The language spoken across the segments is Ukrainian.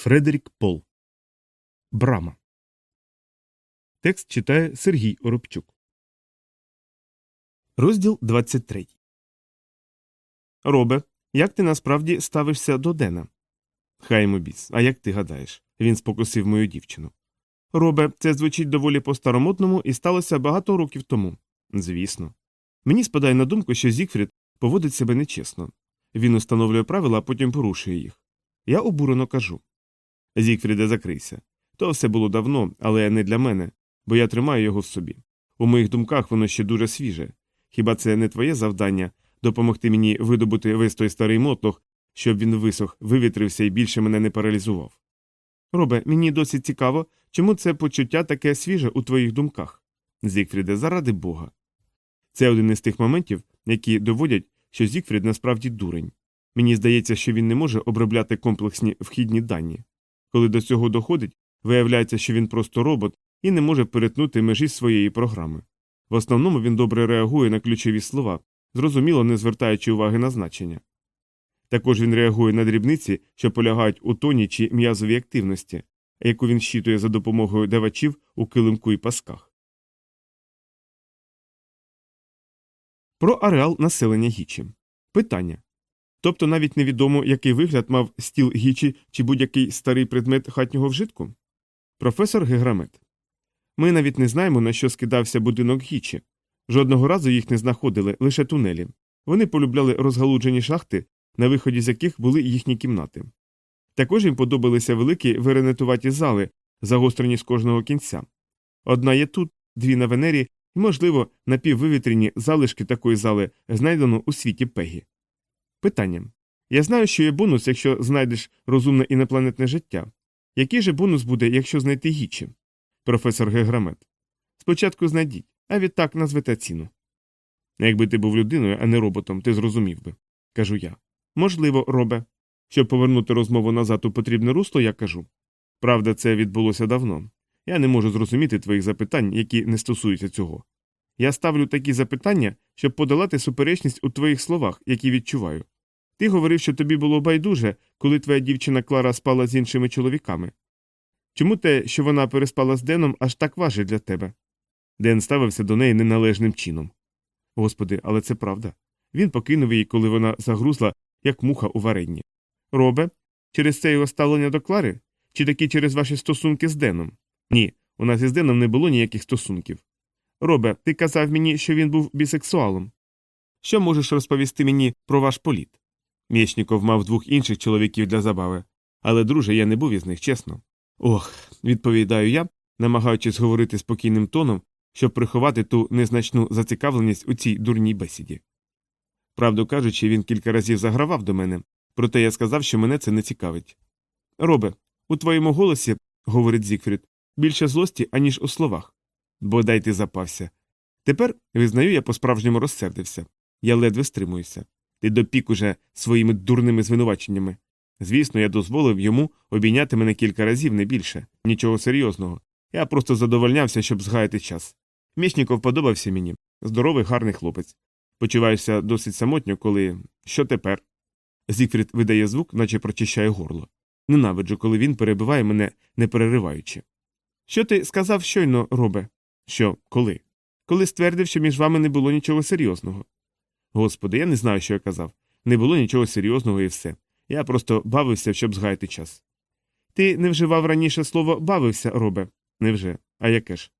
Фредерік Пол. Брама. Текст читає Сергій Оробчук. Розділ 23. Робе, як ти насправді ставишся до Дена? Хай біс. А як ти гадаєш? Він спокусив мою дівчину. Робе, це звучить доволі по-старомодному і сталося багато років тому. Звісно. Мені спадає на думку, що Зігфрід поводить себе нечесно. Він установлює правила, а потім порушує їх. Я обурено кажу. Зігфріде, закрийся. То все було давно, але не для мене, бо я тримаю його в собі. У моїх думках воно ще дуже свіже. Хіба це не твоє завдання допомогти мені видобути весь той старий мотлох, щоб він висох, вивітрився і більше мене не паралізував? Робе, мені досить цікаво, чому це почуття таке свіже у твоїх думках. Зігфріде, заради Бога. Це один із тих моментів, які доводять, що Зігфрід насправді дурень. Мені здається, що він не може обробляти комплексні вхідні дані. Коли до цього доходить, виявляється, що він просто робот і не може перетнути межі своєї програми. В основному він добре реагує на ключові слова, зрозуміло не звертаючи уваги на значення. Також він реагує на дрібниці, що полягають у тоні чи м'язовій активності, яку він щитує за допомогою давачів у килимку і пасках. Про ареал населення Гічі. Питання. Тобто навіть невідомо, який вигляд мав стіл Гічі чи будь-який старий предмет хатнього вжитку? Професор Геграмет. Ми навіть не знаємо, на що скидався будинок Гічі. Жодного разу їх не знаходили, лише тунелі. Вони полюбляли розгалуджені шахти, на виході з яких були їхні кімнати. Також їм подобалися великі веренетуваті зали, загострені з кожного кінця. Одна є тут, дві на Венері, і, можливо, напіввивітряні залишки такої зали знайдено у світі Пегі. Питання. Я знаю, що є бонус, якщо знайдеш розумне інопланетне життя. Який же бонус буде, якщо знайти гічі? Професор Геграмет. Спочатку знайдіть, а відтак назвете ціну. Якби ти був людиною, а не роботом, ти зрозумів би, кажу я. Можливо, робе. Щоб повернути розмову назад у потрібне русло, я кажу. Правда, це відбулося давно. Я не можу зрозуміти твоїх запитань, які не стосуються цього. Я ставлю такі запитання, щоб подолати суперечність у твоїх словах, які відчуваю. Ти говорив, що тобі було байдуже, коли твоя дівчина Клара спала з іншими чоловіками. Чому те, що вона переспала з Деном, аж так важить для тебе? Ден ставився до неї неналежним чином. Господи, але це правда. Він покинув її, коли вона загрузла, як муха у варенні. Робе, через це його ставлення до Клари? Чи таки через ваші стосунки з Деном? Ні, у нас із Деном не було ніяких стосунків. Робе, ти казав мені, що він був бісексуалом. Що можеш розповісти мені про ваш політ? Мєчніков мав двох інших чоловіків для забави, але, друже, я не був із них, чесно. Ох, відповідаю я, намагаючись говорити спокійним тоном, щоб приховати ту незначну зацікавленість у цій дурній бесіді. Правду кажучи, він кілька разів загравав до мене, проте я сказав, що мене це не цікавить. Робе, у твоєму голосі, говорить Зікфрід, більше злості, аніж у словах. Бодай ти запався. Тепер, визнаю, я по справжньому розсердився. Я ледве стримуюся. Ти допік уже своїми дурними звинуваченнями. Звісно, я дозволив йому обійняти мене кілька разів, не більше, нічого серйозного. Я просто задовольнявся, щоб згаяти час. Мєчніков подобався мені здоровий, гарний хлопець. Почуваєшся досить самотньо, коли. Що тепер? Зігфрід видає звук, наче прочищає горло. Ненавиджу, коли він перебиває мене, не перериваючи. Що ти сказав щойно, робе? Що, коли? Коли ствердив, що між вами не було нічого серйозного. Господи, я не знаю, що я казав. Не було нічого серйозного і все. Я просто бавився, щоб згаяти час. Ти не вживав раніше слово бавився, робе? Невже? А яке ж?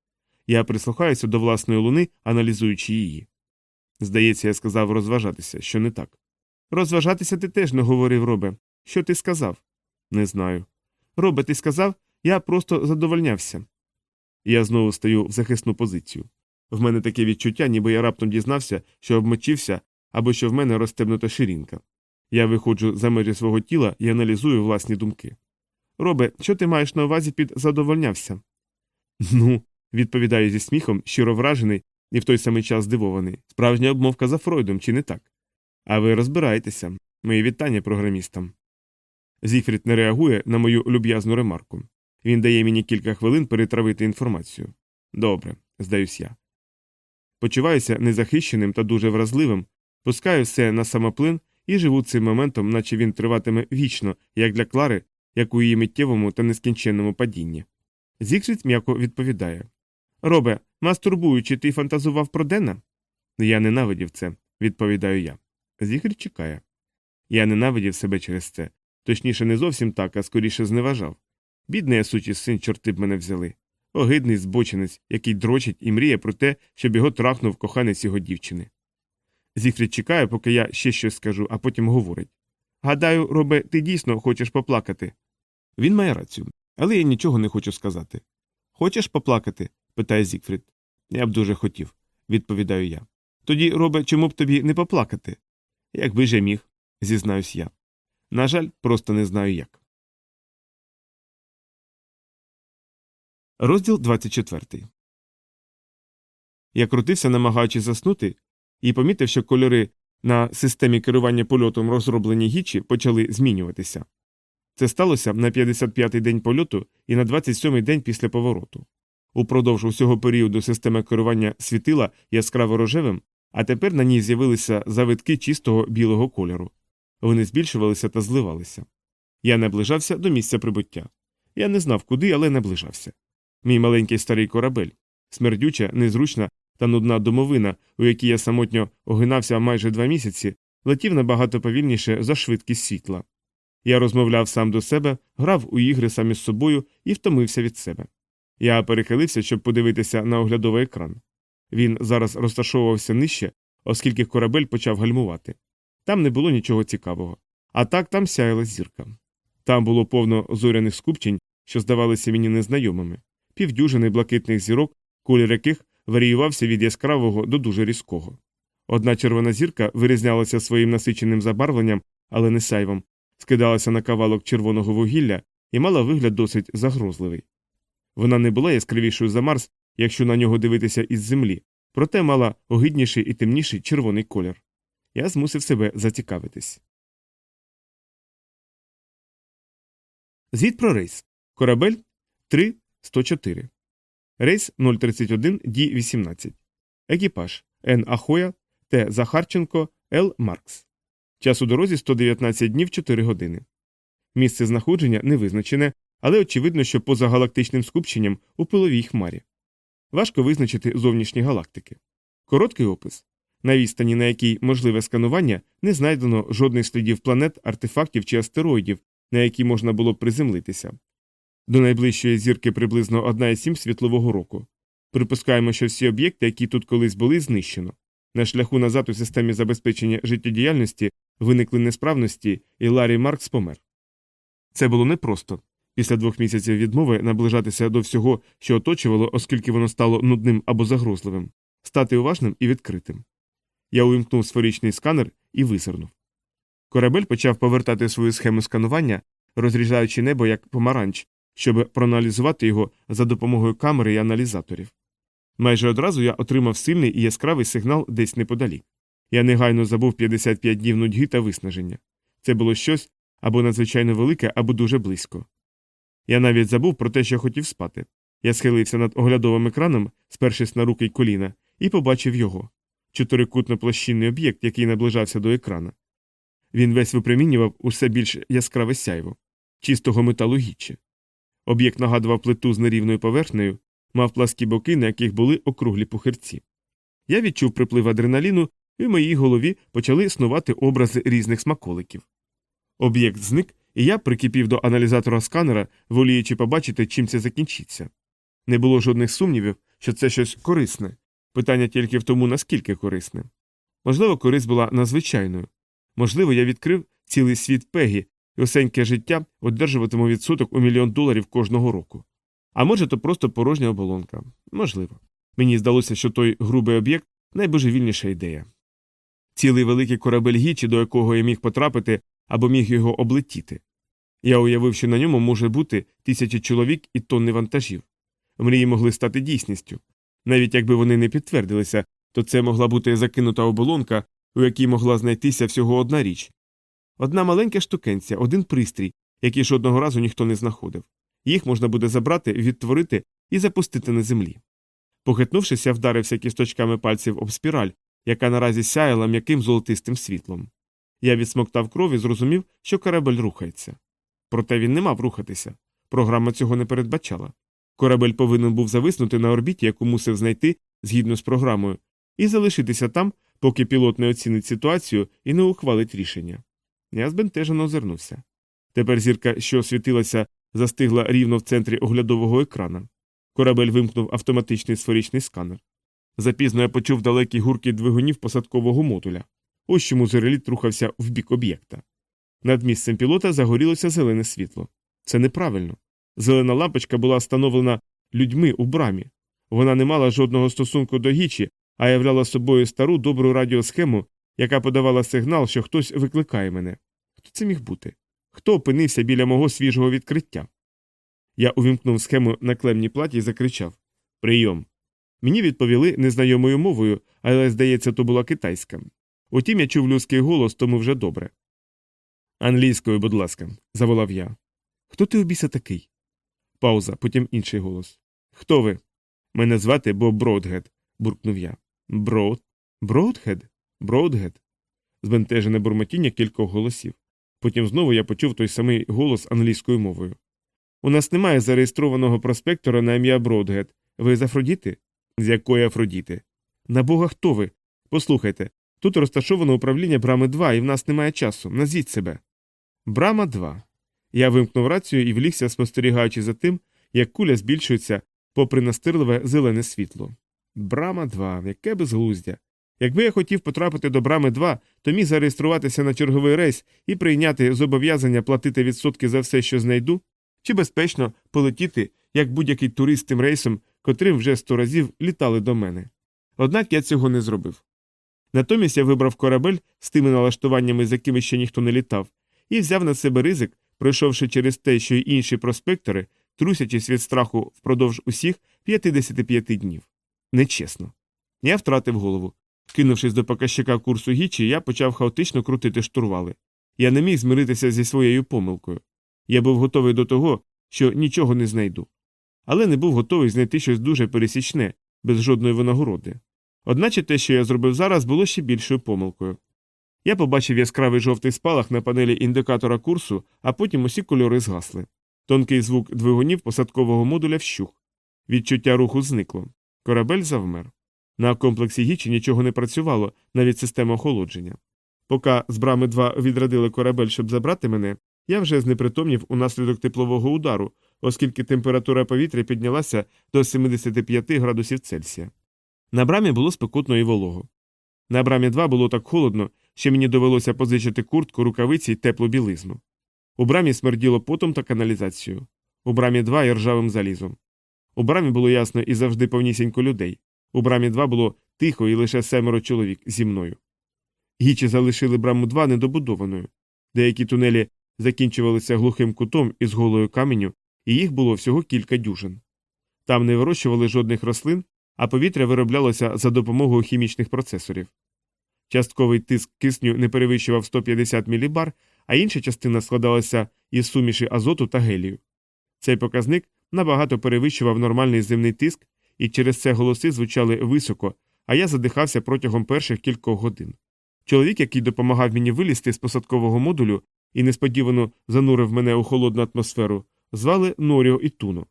Я прислухаюся до власної луни, аналізуючи її. Здається, я сказав розважатися, що не так. Розважатися ти теж не говорив, робе. Що ти сказав? Не знаю. Робе, ти сказав, я просто задовольнявся. Я знову стаю в захисну позицію. В мене таке відчуття, ніби я раптом дізнався, що обмочився або що в мене розстебнута ширинка. Я виходжу за межі свого тіла і аналізую власні думки. Робе, що ти маєш на увазі під задовольнявся? Ну, відповідаю зі сміхом, щиро вражений і в той самий час здивований. Справжня обмовка за Фройдом, чи не так? А ви розбираєтеся. Мої вітання програмістам. Зіфрід не реагує на мою люб'язну ремарку. Він дає мені кілька хвилин перетравити інформацію. Добре, здаюсь я. Почуваюся незахищеним та дуже вразливим, пускаю все на самоплин і живу цим моментом, наче він триватиме вічно, як для Клари, як у її миттєвому та нескінченному падінні. Зігфрід м'яко відповідає Робе, мастурбуючи, ти фантазував про Дена? Я ненавидів це, відповідаю я. Зігфрід чекає. Я ненавидів себе через це. Точніше, не зовсім так, а скоріше зневажав. Бідний я сучий син, чорти б мене взяли. Огидний збочинець, який дрочить і мріє про те, щоб його трахнув коханець його дівчини. Зігфрід чекає, поки я ще щось скажу, а потім говорить Гадаю, робе, ти дійсно хочеш поплакати. Він має рацію, але я нічого не хочу сказати. Хочеш поплакати? питає Зігфрід. Я б дуже хотів, відповідаю я. Тоді, робе, чому б тобі не поплакати? Якби ж я міг, зізнаюсь я. На жаль, просто не знаю як. Розділ 24. Я крутився, намагаючись заснути, і помітив, що кольори на системі керування польотом розроблені гічі почали змінюватися. Це сталося на 55-й день польоту і на 27-й день після повороту. Упродовж усього періоду система керування світила яскраво рожевим, а тепер на ній з'явилися завитки чистого білого кольору. Вони збільшувалися та зливалися. Я наближався до місця прибуття. Я не знав куди, але наближався. Мій маленький старий корабель, смердюча, незручна та нудна домовина, у якій я самотньо огинався майже два місяці, летів набагато повільніше за швидкість світла. Я розмовляв сам до себе, грав у ігри сам із собою і втомився від себе. Я перехилився, щоб подивитися на оглядовий екран. Він зараз розташовувався нижче, оскільки корабель почав гальмувати. Там не було нічого цікавого. А так там сяяла зірка. Там було повно зоряних скупчень, що здавалися мені незнайомими, півдюжини блакитних зірок, колір яких варіювався від яскравого до дуже різкого. Одна червона зірка вирізнялася своїм насиченим забарвленням, але не сайвом, скидалася на кавалок червоного вугілля і мала вигляд досить загрозливий. Вона не була яскравішою за Марс, якщо на нього дивитися із землі, проте мала огидніший і темніший червоний колір. Я змусив себе зацікавитись. Звіт про рейс. Корабель 3-104. Рейс 031 Ді 18 Екіпаж Н. Ахоя Т. Захарченко Л. Маркс. Час у дорозі 119 днів 4 години. Місце знаходження не визначене, але очевидно, що поза галактичним скупченням у пиловій хмарі. Важко визначити зовнішні галактики. Короткий опис. На відстані, на якій можливе сканування, не знайдено жодних слідів планет, артефактів чи астероїдів, на які можна було б приземлитися. До найближчої зірки приблизно 1,7 світлового року. Припускаємо, що всі об'єкти, які тут колись були, знищено. На шляху назад у системі забезпечення життєдіяльності виникли несправності, і Ларі Маркс помер. Це було непросто після двох місяців відмови наближатися до всього, що оточувало, оскільки воно стало нудним або загрозливим, стати уважним і відкритим. Я увімкнув сферичний сканер і визирнув. Корабель почав повертати свою схему сканування, розріжаючи небо як помаранч, щоб проаналізувати його за допомогою камери і аналізаторів. Майже одразу я отримав сильний і яскравий сигнал десь неподалік. Я негайно забув 55 днів нудьги та виснаження. Це було щось або надзвичайно велике, або дуже близько. Я навіть забув про те, що хотів спати. Я схилився над оглядовим екраном, спершись на руки й коліна, і побачив його чотирикутно площинний об'єкт, який наближався до екрана. Він весь випромінював усе більш яскраве сяйво, чистого металу гіччя. Об'єкт нагадував плиту з нерівною поверхнею, мав пласкі боки, на яких були округлі пухирці. Я відчув приплив адреналіну, і в моїй голові почали існувати образи різних смаколиків. Об'єкт зник, і я прикипів до аналізатора сканера, воліючи побачити, чим це закінчиться. Не було жодних сумнівів, що це щось корисне. Питання тільки в тому, наскільки корисне. Можливо, користь була надзвичайною. Можливо, я відкрив цілий світ пегі, і осеньке життя одержуватиму відсоток у мільйон доларів кожного року. А може, то просто порожня оболонка. Можливо. Мені здалося, що той грубий об'єкт найбожевільніша ідея. Цілий великий корабель гічі, до якого я міг потрапити або міг його облетіти. Я уявив, що на ньому може бути тисячі чоловік і тонни вантажів. Мрії могли стати дійсністю. Навіть якби вони не підтвердилися, то це могла бути закинута оболонка, у якій могла знайтися всього одна річ. Одна маленька штукенця, один пристрій, який жодного разу ніхто не знаходив. Їх можна буде забрати, відтворити і запустити на землі. Похитнувшись, я вдарився кісточками пальців об спіраль, яка наразі сяяла м'яким золотистим світлом. Я відсмоктав кров і зрозумів, що корабель рухається. Проте він не мав рухатися. Програма цього не передбачала. Корабель повинен був зависнути на орбіті, яку мусив знайти згідно з програмою, і залишитися там, поки пілот не оцінить ситуацію і не ухвалить рішення. Я збентежено озирнувся. Тепер зірка, що світилася, застигла рівно в центрі оглядового екрана. Корабель вимкнув автоматичний сферичний сканер. Запізно я почув далекий гуркіт двигунів посадкового модуля. Ось чому зореліт рухався в бік об'єкта. Над місцем пілота загорілося зелене світло. Це неправильно. Зелена лампочка була встановлена людьми у брамі. Вона не мала жодного стосунку до гічі, а являла собою стару добру радіосхему, яка подавала сигнал, що хтось викликає мене. Хто це міг бути? Хто опинився біля мого свіжого відкриття? Я увімкнув схему на клемній платі і закричав Прийом. Мені відповіли незнайомою мовою, але, здається, то була китайська. Утім, я чув людський голос, тому вже добре. Англійською, будь ласка, заволав я. Хто ти обіся такий? Пауза, потім інший голос. Хто ви? Мене звати Боб Бродгед, буркнув я. Брод? Бродгед? Бродгед? Збентежене бурмотіння кількох голосів. Потім знову я почув той самий голос англійською мовою. У нас немає зареєстрованого проспектора на ім'я Бродгед. Ви з Афродіти? З якої Афродіти? На бога хто ви? Послухайте, тут розташовано управління Брами 2, і в нас немає часу. Назвіть себе. Брама 2. Я вимкнув рацію і влігся, спостерігаючи за тим, як куля збільшується попри настирливе зелене світло. Брама 2, яке безглуздя. Якби я хотів потрапити до брами 2, то міг зареєструватися на черговий рейс і прийняти зобов'язання платити відсотки за все, що знайду, чи безпечно полетіти, як будь-який турист тим рейсом, котрим вже сто разів літали до мене. Однак я цього не зробив. Натомість я вибрав корабель з тими налаштуваннями, з якими ще ніхто не літав, і взяв на себе ризик, пройшовши через те, що й інші проспектори, трусячись від страху впродовж усіх 55 днів. Нечесно. Я втратив голову. Кинувшись до показчика курсу гічі, я почав хаотично крутити штурвали. Я не міг змиритися зі своєю помилкою. Я був готовий до того, що нічого не знайду. Але не був готовий знайти щось дуже пересічне, без жодної винагороди. Одначе те, що я зробив зараз, було ще більшою помилкою. Я побачив яскравий жовтий спалах на панелі індикатора курсу, а потім усі кольори згасли. Тонкий звук двигунів посадкового модуля вщух. Відчуття руху зникло. Корабель завмер. На комплексі Гічі нічого не працювало, навіть система охолодження. Поки з брами 2 відрадили корабель, щоб забрати мене, я вже знепритомнів унаслідок теплового удару, оскільки температура повітря піднялася до 75 градусів Цельсія. На брамі було спекотно і волого. На брамі 2 було так холодно, що мені довелося позичити куртку, рукавиці й теплу білизну. У брамі смерділо потом та каналізацією. У брамі 2 і ржавим залізом. У брамі було ясно і завжди повнісінько людей. У брамі 2 було тихо і лише семеро чоловік зі мною. Гічі залишили браму 2 недобудованою. Деякі тунелі закінчувалися глухим кутом із голою каменю, і їх було всього кілька дюжин. Там не вирощували жодних рослин, а повітря вироблялося за допомогою хімічних процесорів. Частковий тиск кисню не перевищував 150 мілібар, а інша частина складалася із суміші азоту та гелію. Цей показник набагато перевищував нормальний земний тиск, і через це голоси звучали високо, а я задихався протягом перших кількох годин. Чоловік, який допомагав мені вилізти з посадкового модулю і несподівано занурив мене у холодну атмосферу, звали Норіо Ітуно.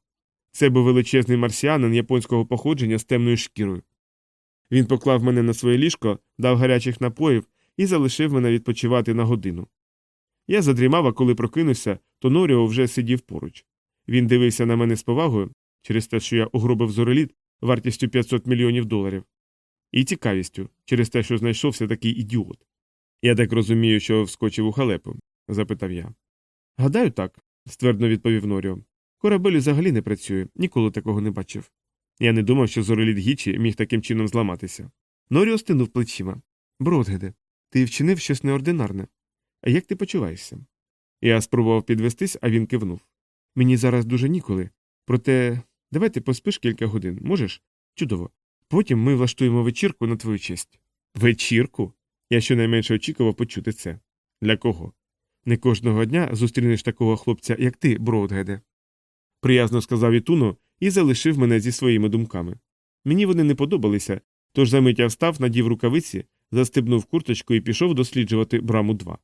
Це був величезний марсіанин японського походження з темною шкірою. Він поклав мене на своє ліжко, дав гарячих напоїв і залишив мене відпочивати на годину. Я задрімав, а коли прокинувся, то Норіо вже сидів поруч. Він дивився на мене з повагою через те, що я угробив зореліт вартістю 500 мільйонів доларів, і цікавістю через те, що знайшовся такий ідіот. Я так розумію, що вскочив у халепу? запитав я. Гадаю, так, ствердно відповів Норіо. Корабель взагалі не працює, ніколи такого не бачив. Я не думав, що зореліт Гічі міг таким чином зламатися. Норіо стинув плечима. Бродгеде, ти вчинив щось неординарне. А як ти почуваєшся? Я спробував підвестись, а він кивнув. Мені зараз дуже ніколи. Проте давай ти поспиш кілька годин, можеш? Чудово. Потім ми влаштуємо вечірку на твою честь. Вечірку? Я щонайменше очікував почути це. Для кого? Не кожного дня зустрінеш такого хлопця, як ти, Броудгеде. Приязно сказав Ітуно і залишив мене зі своїми думками. Мені вони не подобалися, тож замить я встав, надів рукавиці, застебнув курточку і пішов досліджувати браму 2.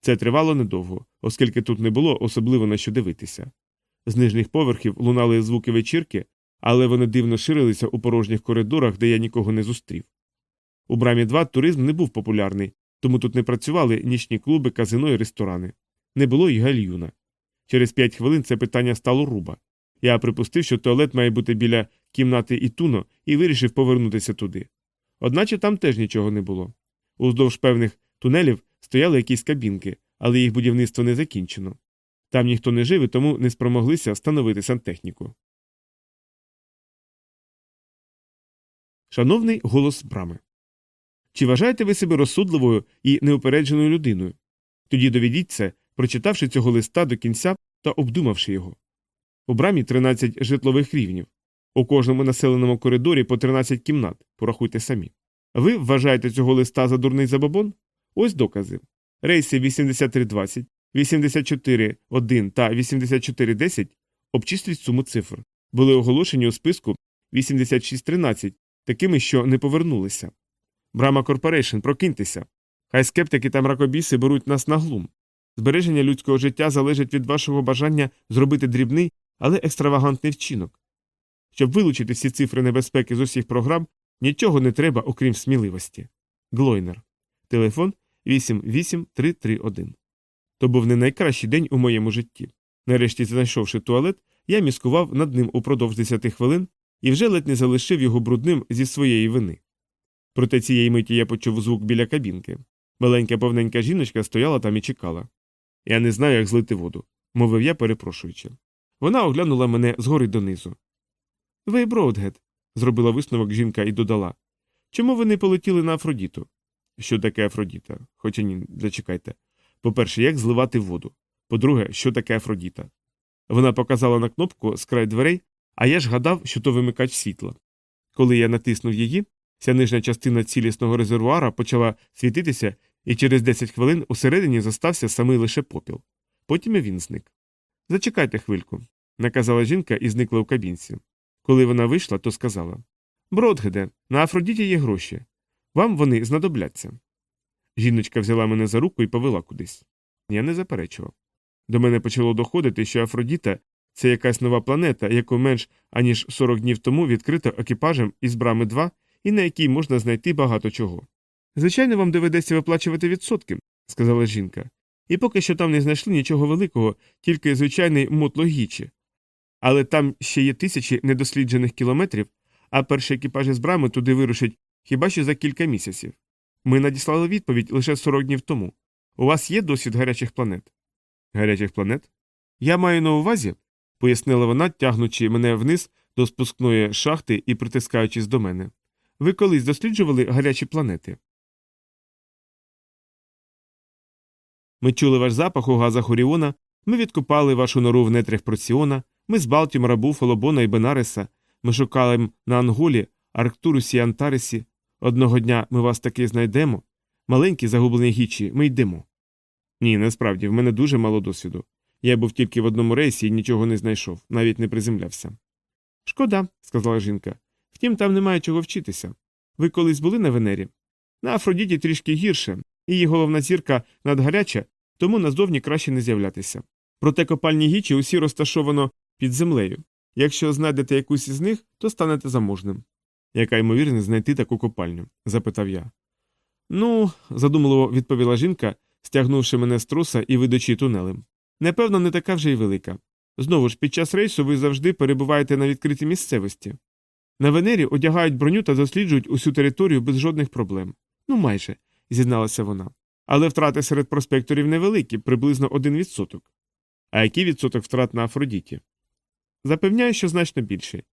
Це тривало недовго, оскільки тут не було особливо на що дивитися. З нижніх поверхів лунали звуки вечірки, але вони дивно ширилися у порожніх коридорах, де я нікого не зустрів. У брамі 2 туризм не був популярний, тому тут не працювали нічні клуби, казино і ресторани. Не було й гальюна. Через п'ять хвилин це питання стало руба. Я припустив, що туалет має бути біля кімнати Ітуно, і вирішив повернутися туди. Одначе там теж нічого не було. Уздовж певних тунелів стояли якісь кабінки, але їх будівництво не закінчено. Там ніхто не жив і тому не спромоглися встановити сантехніку. Шановний голос брами. Чи вважаєте ви себе розсудливою і неупередженою людиною? Тоді доведіть це, прочитавши цього листа до кінця та обдумавши його. У брамі 13 житлових рівнів. У кожному населеному коридорі по 13 кімнат, порахуйте самі. Ви вважаєте цього листа за дурний забобон? Ось докази. Рейси 8320, 84.1 та 84.10 обчислюють суму цифр. Були оголошені у списку 8613, такими, що не повернулися. Брама Корпорейшн, прокиньтеся. Хай скептики та мракобіси беруть нас на глум. Збереження людського життя залежить від вашого бажання зробити дрібний, але екстравагантний вчинок. Щоб вилучити всі цифри небезпеки з усіх програм, нічого не треба, окрім сміливості. Глойнер. Телефон 88331. То був не найкращий день у моєму житті. Нарешті, знайшовши туалет, я міскував над ним упродовж 10 хвилин і вже ледь не залишив його брудним зі своєї вини. Проте цієї миті я почув звук біля кабінки. Маленька повненька жіночка стояла там і чекала. Я не знаю, як злити воду, мовив я, перепрошуючи. Вона оглянула мене згори донизу. Ви, Броудгет, зробила висновок жінка і додала. Чому ви не полетіли на Афродіту? Що таке Афродіта? Хоча ні, зачекайте. По-перше, як зливати воду. По-друге, що таке Афродіта? Вона показала на кнопку з край дверей, а я ж гадав, що то вимикач світла. Коли я натиснув її, вся нижня частина цілісного резервуара почала світитися, і через 10 хвилин усередині зостався самий лише попіл. Потім і він зник. Зачекайте хвильку, наказала жінка і зникла у кабінці. Коли вона вийшла, то сказала Бродгеде, на Афродіті є гроші. Вам вони знадобляться. Жіночка взяла мене за руку і повела кудись. Я не заперечував. До мене почало доходити, що Афродіта це якась нова планета, яку менш аніж 40 днів тому відкрито екіпажем із брами 2 і на якій можна знайти багато чого. Звичайно, вам доведеться виплачувати відсотки, сказала жінка. І поки що там не знайшли нічого великого, тільки звичайний мотло гічі. Але там ще є тисячі недосліджених кілометрів, а перші екіпажі з брами туди вирушать хіба що за кілька місяців. Ми надіслали відповідь лише 40 днів тому. У вас є досвід гарячих планет? Гарячих планет? Я маю на увазі, пояснила вона, тягнучи мене вниз до спускної шахти і притискаючись до мене. Ви колись досліджували гарячі планети? Ми чули ваш запах у газах Оріона, ми відкопали вашу нору в нетрях Проціона, ми з Балтімора, Буфало, Бона і Бенареса, ми шукали на Анголі, Арктурусі і Антаресі. Одного дня ми вас таки знайдемо. Маленькі загублені гічі, ми йдемо. Ні, насправді, в мене дуже мало досвіду. Я був тільки в одному рейсі і нічого не знайшов, навіть не приземлявся. Шкода, сказала жінка. Втім, там немає чого вчитися. Ви колись були на Венері? На Афродіті трішки гірше, її головна зірка надгаряча, тому назовні краще не з'являтися. Проте копальні гічі усі розташовано під землею. Якщо знайдете якусь із них, то станете заможним. Яка ймовірність знайти таку копальню? запитав я. Ну, задумливо відповіла жінка, стягнувши мене з труса і видачи тунелем. Непевно, не така вже й велика. Знову ж, під час рейсу ви завжди перебуваєте на відкритій місцевості. На Венері одягають броню та досліджують усю територію без жодних проблем. Ну, майже, зізналася вона. Але втрати серед проспекторів невеликі, приблизно 1%. А який відсоток втрат на Афродіті? Запевняю, що значно більший.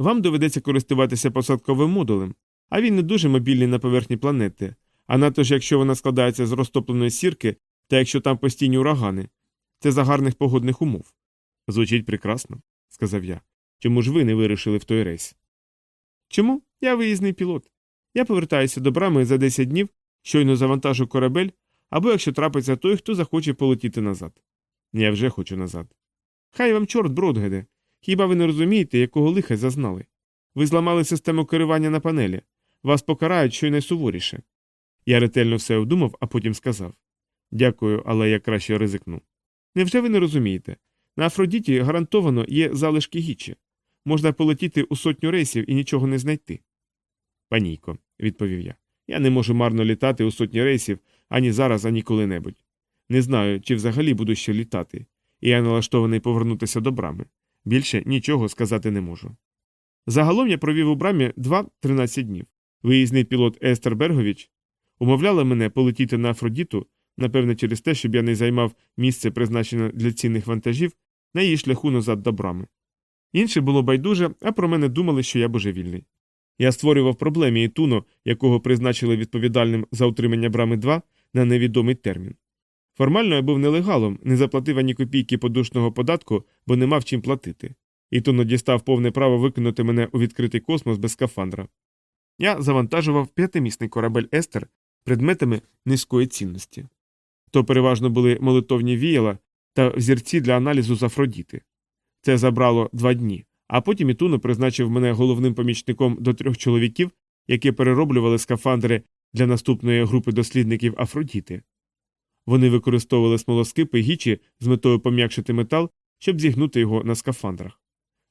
Вам доведеться користуватися посадковим модулем, а він не дуже мобільний на поверхні планети, а надто ж якщо вона складається з розтопленої сірки, та якщо там постійні урагани, це за гарних погодних умов. Звучить прекрасно, сказав я. Чому ж ви не вирішили в той рейс? Чому? Я виїзний пілот. Я повертаюся до брами за 10 днів, щойно завантажу корабель, або якщо трапиться той, хто захоче полетіти назад. Я вже хочу назад. Хай вам чорт бродгеде. Хіба ви не розумієте, якого лиха зазнали? Ви зламали систему керування на панелі. Вас покарають щойнайсуворіше. Я ретельно все обдумав, а потім сказав Дякую, але я краще ризикну. Невже ви не розумієте? На Афродіті гарантовано є залишки гічі. Можна полетіти у сотню рейсів і нічого не знайти. Панійко, відповів я. Я не можу марно літати у сотні рейсів ані зараз, ані коли-небудь. Не знаю, чи взагалі буду ще літати, і я налаштований повернутися до брами. Більше нічого сказати не можу. Загалом я провів у брамі 2-13 днів. Виїзний пілот Естер Бергович умовляла мене полетіти на Афродіту, напевне, через те, щоб я не займав місце, призначене для цінних вантажів, на її шляху назад до брами. Інше було байдуже, а про мене думали, що я божевільний. Я створював проблемі туно, якого призначили відповідальним за утримання брами 2 на невідомий термін. Формально я був нелегалом, не заплатив ані копійки подушного податку, бо не мав чим платити. І туно дістав повне право викинути мене у відкритий космос без скафандра. Я завантажував п'ятимісний корабель Естер предметами низької цінності. То переважно були молитовні віяла та взірці для аналізу з Афродіти. Це забрало два дні, а потім Ітуно призначив мене головним помічником до трьох чоловіків, які перероблювали скафандри для наступної групи дослідників Афродіти. Вони використовували смолоскипи гічі з метою пом'якшити метал, щоб зігнути його на скафандрах.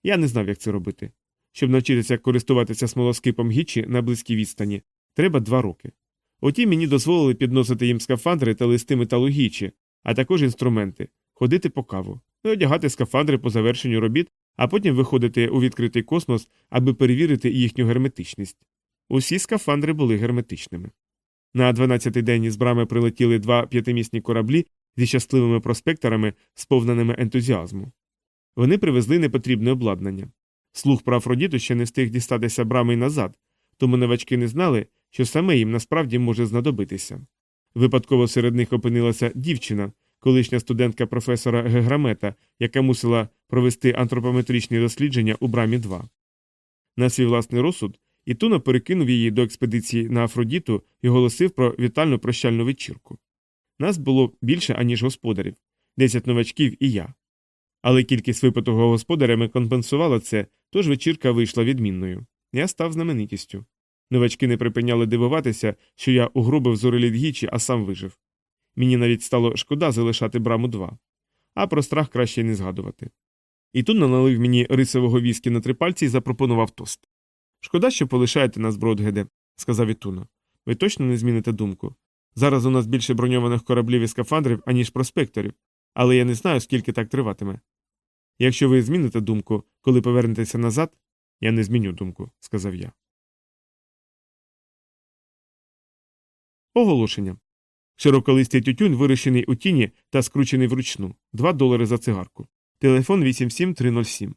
Я не знав, як це робити. Щоб навчитися користуватися смолоскипом гічі на близькій відстані, треба два роки. Утім, мені дозволили підносити їм скафандри та листи металу гічі, а також інструменти, ходити по каву, і одягати скафандри по завершенню робіт, а потім виходити у відкритий космос, аби перевірити їхню герметичність. Усі скафандри були герметичними. На 12-й день із брами прилетіли два п'ятимісні кораблі зі щасливими проспекторами, сповненими ентузіазму. Вони привезли непотрібне обладнання. Слух про Афродіту ще не встиг дістатися брами й назад, тому новачки не знали, що саме їм насправді може знадобитися. Випадково серед них опинилася дівчина, колишня студентка професора Геграмета, яка мусила провести антропометричні дослідження у брамі 2. На свій власний розсуд Ітуно перекинув її до експедиції на Афродіту і оголосив про вітальну прощальну вечірку. Нас було більше, аніж господарів, 10 новачків і я. Але кількість випитого господарями компенсувала це, тож вечірка вийшла відмінною. Я став знаменитістю. Новачки не припиняли дивуватися, що я угробив зореліт гічі, а сам вижив. Мені навіть стало шкода залишати браму 2. а про страх краще не згадувати. І тут налив мені рисового віскі на три пальці і запропонував тост. Шкода, що полишаєте нас, Бродгеде, сказав Ітуно. Ви точно не зміните думку. Зараз у нас більше броньованих кораблів і скафандрів, аніж проспекторів, але я не знаю, скільки так триватиме. Якщо ви зміните думку, коли повернетеся назад, я не зміню думку, сказав я. Оголошення. Широколистий тютюн вирощений у тіні та скручений вручну 2 долари за цигарку. Телефон 87307.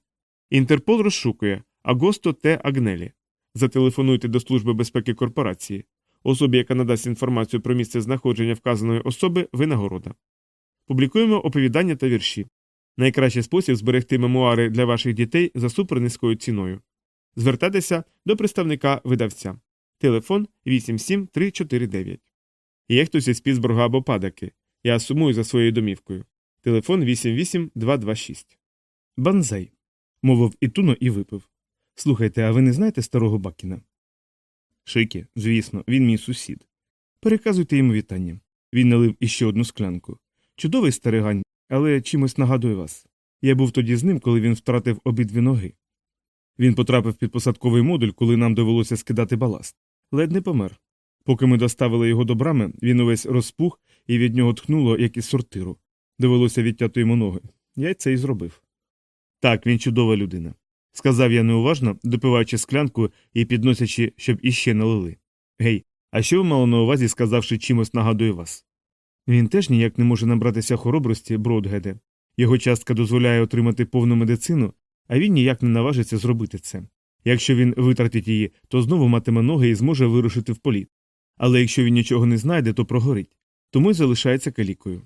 Інтерпол розшукує Агосто Т. Агнелі. Зателефонуйте до Служби безпеки корпорації. Особі, яка надасть інформацію про місце знаходження вказаної особи, винагорода. Публікуємо оповідання та вірші. Найкращий спосіб зберегти мемуари для ваших дітей за супернизькою ціною. Звертатися до представника видавця. Телефон 87349. Є хтось із Піцбурга або Падаки. Я сумую за своєю домівкою. Телефон 88226. Банзай. мовив Ітуно і випив. Слухайте, а ви не знаєте старого Бакіна? Шикі, звісно, він мій сусід. Переказуйте йому вітання. Він налив іще одну склянку. Чудовий старигань, але чимось нагадує вас. Я був тоді з ним, коли він втратив обидві ноги. Він потрапив під посадковий модуль, коли нам довелося скидати баласт. Ледь не помер. Поки ми доставили його до брами, він увесь розпух і від нього тхнуло, як із сортиру. Довелося відтяти йому ноги. Я це і зробив. Так, він чудова людина сказав я неуважно, допиваючи склянку і підносячи, щоб іще налили. Гей, а що ви мали на увазі, сказавши чимось нагадує вас? Він теж ніяк не може набратися хоробрості, Бродгеде. Його частка дозволяє отримати повну медицину, а він ніяк не наважиться зробити це. Якщо він витратить її, то знову матиме ноги і зможе вирушити в політ. Але якщо він нічого не знайде, то прогорить, тому й залишається калікою.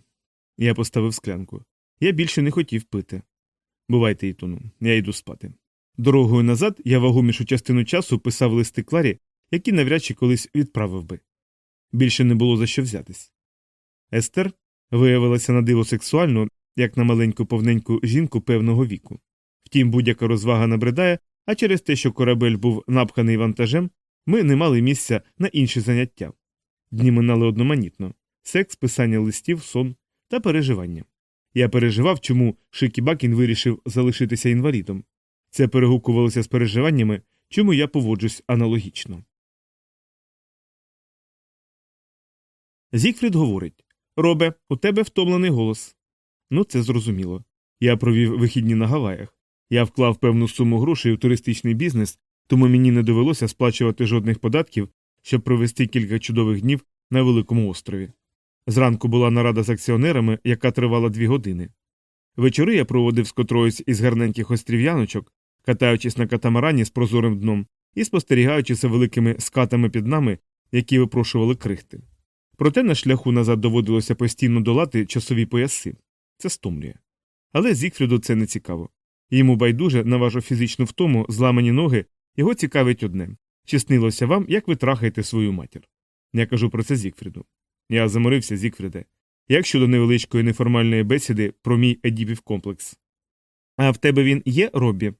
Я поставив склянку. Я більше не хотів пити. Бувайте, Ітуну, я йду спати. Дорогою назад я вагомішу частину часу писав листи Кларі, які навряд чи колись відправив би. Більше не було за що взятись. Естер виявилася на диво сексуально, як на маленьку повненьку жінку певного віку. Втім, будь-яка розвага набридає, а через те, що корабель був напханий вантажем, ми не мали місця на інші заняття. Дні минали одноманітно секс, писання листів, сон та переживання. Я переживав, чому Шикі Бакін вирішив залишитися інвалідом. Це перегукувалося з переживаннями, чому я поводжусь аналогічно. Зігфрід говорить Робе, у тебе втомлений голос. Ну, це зрозуміло. Я провів вихідні на Гаваях. Я вклав певну суму грошей у туристичний бізнес, тому мені не довелося сплачувати жодних податків, щоб провести кілька чудових днів на Великому острові. Зранку була нарада з акціонерами, яка тривала дві години. Вечори я проводив з котроюсь із гарненьких острів'яночок, катаючись на катамарані з прозорим дном і спостерігаючи за великими скатами під нами, які випрошували крихти. Проте на шляху назад доводилося постійно долати часові пояси. Це стомлює. Але Зігфріду це не цікаво. Йому байдуже на вашу фізичну втому, зламані ноги, його цікавить одне чи снилося вам, як ви трахаєте свою матір. Я кажу про це Зігфріду. Я заморився, Зігфріде. Як щодо невеличкої неформальної бесіди про мій едіпів комплекс. А в тебе він є, Роббі?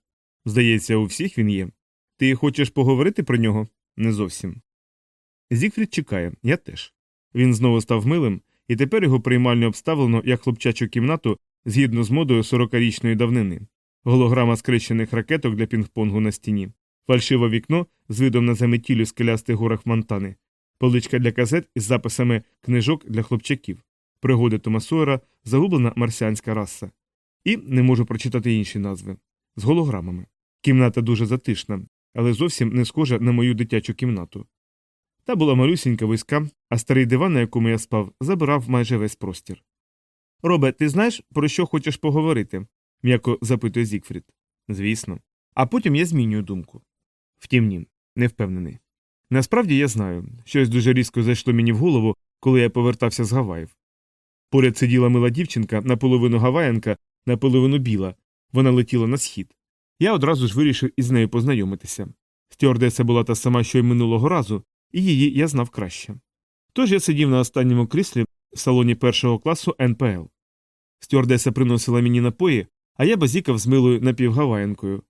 Здається, у всіх він є. Ти хочеш поговорити про нього? Не зовсім. Зігфрід чекає, я теж. Він знову став милим, і тепер його приймально обставлено як хлопчачу кімнату згідно з модою 40-річної давнини, голограма скрещених ракеток для пінг-понгу на стіні, фальшиве вікно з видом на заметілю скелястих горах Монтани, поличка для казет із записами книжок для хлопчаків, пригоди Тома Сойера, загублена марсіанська раса. І не можу прочитати інші назви з голограмами. Кімната дуже затишна, але зовсім не схожа на мою дитячу кімнату. Та була малюсінька вузька, а старий диван, на якому я спав, забирав майже весь простір. Робе, ти знаєш, про що хочеш поговорити? м'яко запитує Зікфрід. Звісно. А потім я змінюю думку. Втім, ні, не впевнений. Насправді я знаю, щось дуже різко зайшло мені в голову, коли я повертався з Гаваїв. Поряд сиділа мила дівчинка, наполовину гаваянка, наполовину біла. Вона летіла на схід. Я одразу ж вирішив із нею познайомитися. Стюардеса була та сама, що й минулого разу, і її я знав краще. Тож я сидів на останньому кріслі в салоні першого класу НПЛ. Стюардеса приносила мені напої, а я базікав з милою напівгаваянкою.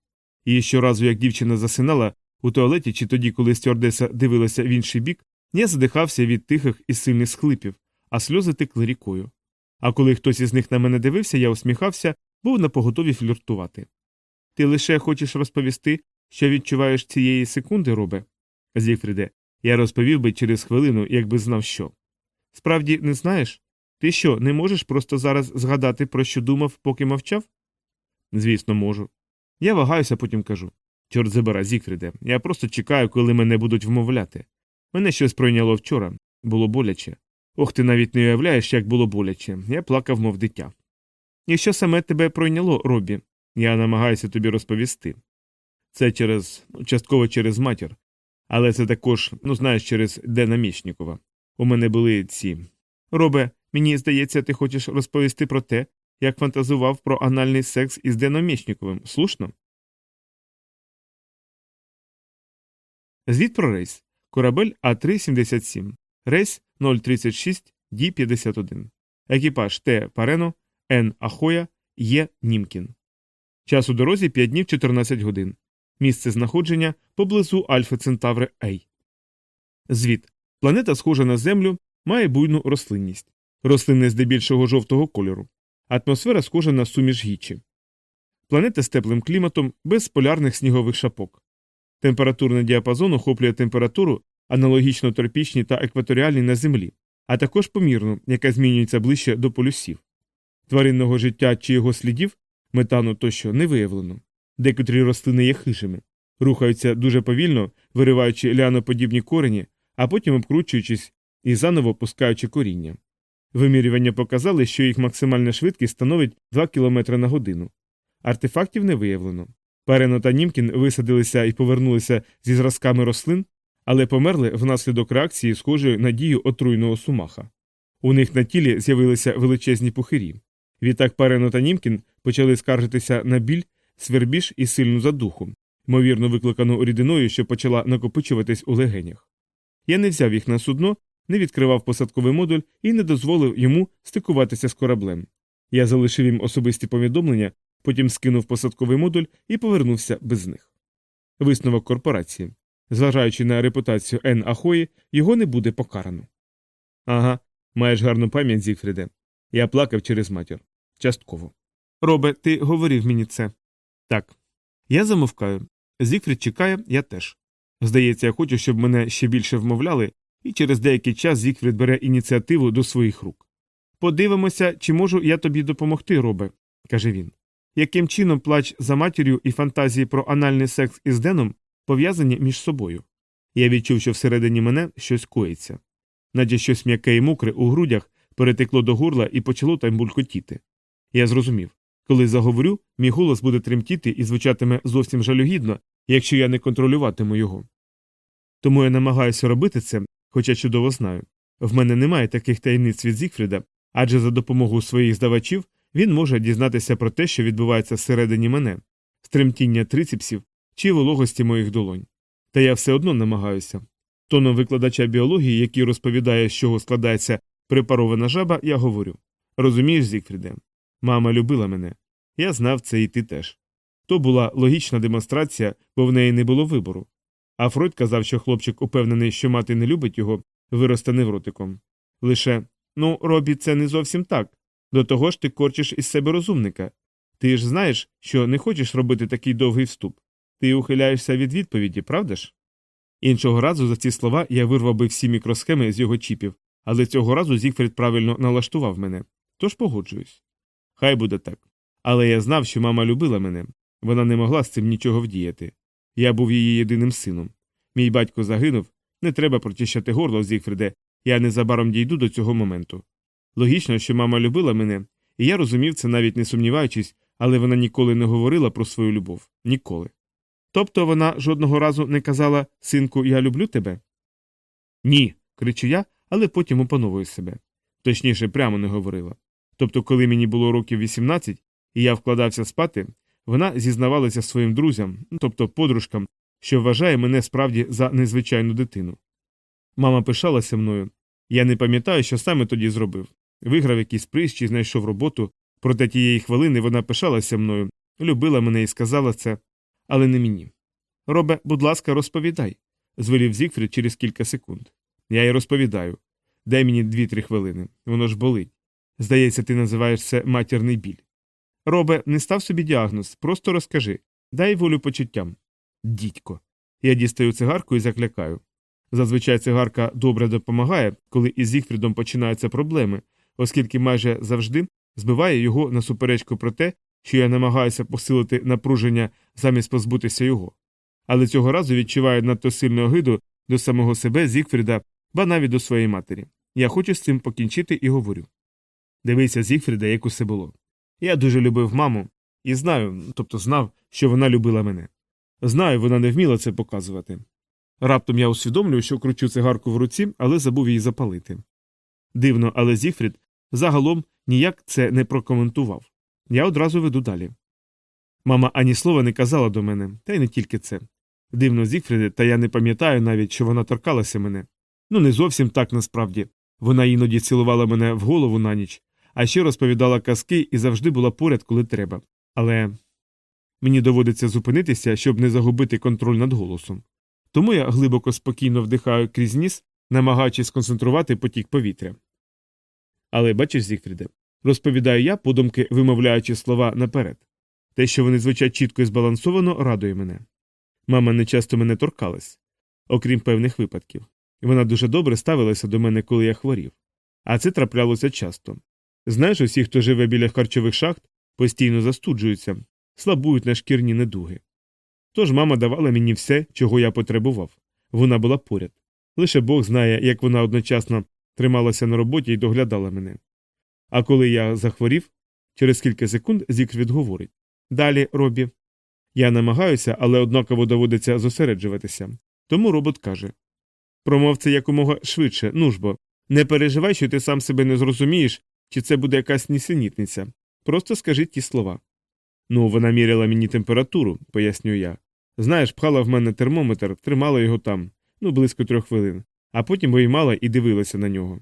І щоразу, як дівчина засинала у туалеті чи тоді, коли стюардеса дивилася в інший бік, я задихався від тихих і сильних схлипів, а сльози текли рікою. А коли хтось із них на мене дивився, я усміхався, був напоготові фліртувати. Ти лише хочеш розповісти, що відчуваєш цієї секунди, робе? Зігфріде, я розповів би через хвилину, якби знав що. Справді не знаєш? Ти що, не можеш просто зараз згадати, про що думав, поки мовчав? Звісно, можу. Я вагаюся, потім кажу. Чорт забира, Зігфріде, я просто чекаю, коли мене будуть вмовляти. Мене щось пройняло вчора, було боляче. Ох, ти навіть не уявляєш, як було боляче. Я плакав, мов дитя. І що саме тебе пройняло, Робі? Я намагаюся тобі розповісти. Це через частково через матір, але це також, ну знаєш, через Дена Мічнікова. У мене були ці. Робе, мені здається, ти хочеш розповісти про те, як фантазував про анальний секс із Деном Мічніковим. Слушно? Звіт про рейс. Корабель А377. Рейс 036 Ді 51. Екіпаж Т. Парено, Н. Ахоя, Є.Німкін. Час у дорозі 5 днів 14 годин. Місце знаходження поблизу Альфа Центаври Ей. Звіт. Планета схожа на Землю, має буйну рослинність. Рослини здебільшого жовтого кольору. Атмосфера схожа на суміш гічі. Планета з теплим кліматом, без полярних снігових шапок. Температурний діапазон охоплює температуру, аналогічно тропічній та екваторіальній на Землі, а також помірну, яка змінюється ближче до полюсів. Тваринного життя чи його слідів, метану тощо не виявлено. Декотрі рослини є хижими, рухаються дуже повільно, вириваючи ляноподібні корені, а потім обкручуючись і заново пускаючи коріння. Вимірювання показали, що їх максимальна швидкість становить 2 км на годину. Артефактів не виявлено. Перено таНімкін висадилися і повернулися зі зразками рослин, але померли внаслідок реакції, схожої на дію отруйного сумаха. У них на тілі з'явилися величезні пухирі. Відтак Перено таНімкін почали скаржитися на біль, свербіж і сильну задуху, ймовірно викликану рідиною, що почала накопичуватись у легенях. Я не взяв їх на судно, не відкривав посадковий модуль і не дозволив йому стикуватися з кораблем. Я залишив їм особисті повідомлення, потім скинув посадковий модуль і повернувся без них. Висновок корпорації. Зважаючи на репутацію Н. Ахої, його не буде покарано. Ага, Маєш гарну пам'ять, Зігфріде. Я плакав через матір. Частково. Робе, ти говорив мені це. Так. Я замовкаю. Зігфрід чекає, я теж. Здається, я хочу, щоб мене ще більше вмовляли, і через деякий час Зігфрід бере ініціативу до своїх рук. Подивимося, чи можу я тобі допомогти, робе, каже він. Яким чином плач за матір'ю і фантазії про анальний секс із Деном пов'язані між собою? Я відчув, що всередині мене щось коїться, наче щось м'яке і мокре у грудях перетекло до горла і почало там булькотіти. Я зрозумів коли заговорю, мій голос буде тремтіти і звучатиме зовсім жалюгідно, якщо я не контролюватиму його. Тому я намагаюся робити це, хоча чудово знаю. В мене немає таких таємниць від Зігфріда, адже за допомогою своїх здавачів він може дізнатися про те, що відбувається всередині мене, стремтіння трицепсів чи вологості моїх долонь. Та я все одно намагаюся. Тоном викладача біології, який розповідає, з чого складається препарована жаба, я говорю Розумієш, Зігфріде, мама любила мене. Я знав це і ти теж. То була логічна демонстрація, бо в неї не було вибору. А Фройд казав, що хлопчик, упевнений, що мати не любить його, виросте невротиком. Лише ну, Робі, це не зовсім так. До того ж ти корчиш із себе розумника. Ти ж знаєш, що не хочеш робити такий довгий вступ. Ти ухиляєшся від відповіді, правда ж? Іншого разу за ці слова я вирвав би всі мікросхеми з його чіпів, але цього разу Зігфрід правильно налаштував мене. Тож погоджуюсь. Хай буде так. Але я знав, що мама любила мене. Вона не могла з цим нічого вдіяти. Я був її єдиним сином. Мій батько загинув, не треба прочищати горло, Зігфриде, я незабаром дійду до цього моменту. Логічно, що мама любила мене, і я розумів це навіть не сумніваючись, але вона ніколи не говорила про свою любов. Ніколи. Тобто вона жодного разу не казала Синку, я люблю тебе? Ні. кричу я, але потім опановую себе. Точніше, прямо не говорила. Тобто, коли мені було років 18, і я вкладався спати, вона зізнавалася своїм друзям, тобто подружкам, що вважає мене справді за незвичайну дитину. Мама пишалася мною. Я не пам'ятаю, що саме тоді зробив. Виграв якийсь приз чи знайшов роботу, проте тієї хвилини вона пишалася мною, любила мене і сказала це, але не мені. Робе, будь ласка, розповідай, звелів Зігфрід через кілька секунд. Я й розповідаю. Дай мені дві-три хвилини. Воно ж болить. Здається, ти називаєш це матірний біль. Робе, не став собі діагноз, просто розкажи дай волю почуттям. Дідько. Я дістаю цигарку і заклякаю. Зазвичай цигарка добре допомагає, коли із Зігфрідом починаються проблеми, оскільки майже завжди збиває його на суперечку про те, що я намагаюся посилити напруження замість позбутися його. Але цього разу відчуваю надто сильну огиду до самого себе Зігфріда, ба навіть до своєї матері. Я хочу з цим покінчити і говорю. Дивися, Зігфріда, як усе було. Я дуже любив маму і знаю, тобто знав, що вона любила мене. Знаю, вона не вміла це показувати. Раптом я усвідомлюю, що кручу цигарку в руці, але забув її запалити. Дивно, але Зігфрід загалом ніяк це не прокоментував. Я одразу веду далі. Мама ані слова не казала до мене, та й не тільки це. Дивно, Зігфріде, та я не пам'ятаю навіть, що вона торкалася мене. Ну, не зовсім так насправді. Вона іноді цілувала мене в голову на ніч, а ще розповідала казки і завжди була поряд, коли треба. Але мені доводиться зупинитися, щоб не загубити контроль над голосом. Тому я глибоко спокійно вдихаю крізь ніс, намагаючись сконцентрувати потік повітря. Але бачиш, Зігфріде, розповідаю я, подумки вимовляючи слова наперед. Те, що вони звучать чітко і збалансовано, радує мене. Мама не часто мене торкалась, окрім певних випадків. Вона дуже добре ставилася до мене, коли я хворів. А це траплялося часто. Знаєш, усі, хто живе біля харчових шахт, постійно застуджуються, слабують на шкірні недуги. Тож мама давала мені все, чого я потребував. Вона була поряд. Лише Бог знає, як вона одночасно трималася на роботі і доглядала мене. А коли я захворів, через кілька секунд Зікфрід говорить Далі, Робі. Я намагаюся, але однаково доводиться зосереджуватися. Тому робот каже Промов це якомога швидше, ну ж бо, не переживай, що ти сам себе не зрозумієш, чи це буде якась нісенітниця. Просто скажи ті слова. Ну, вона міряла мені температуру, пояснюю я. Знаєш, пхала в мене термометр, тримала його там, ну, близько трьох хвилин, а потім виймала і дивилася на нього.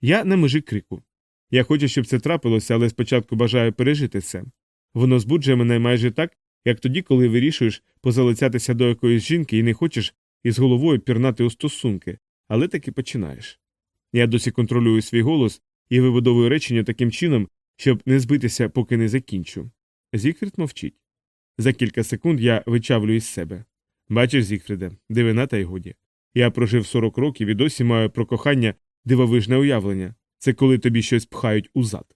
Я на межі крику. Я хочу, щоб це трапилося, але спочатку бажаю пережити це. Воно збуджує мене майже так, як тоді, коли вирішуєш позалицятися до якоїсь жінки і не хочеш із головою пірнати у стосунки, але таки починаєш. Я досі контролюю свій голос і вибудовую речення таким чином, щоб не збитися, поки не закінчу. Зігфрід мовчить. За кілька секунд я вичавлю із себе. Бачиш, Зігфріде, дивина та й годі. Я прожив 40 років і досі маю про кохання дивовижне уявлення це коли тобі щось пхають у зад.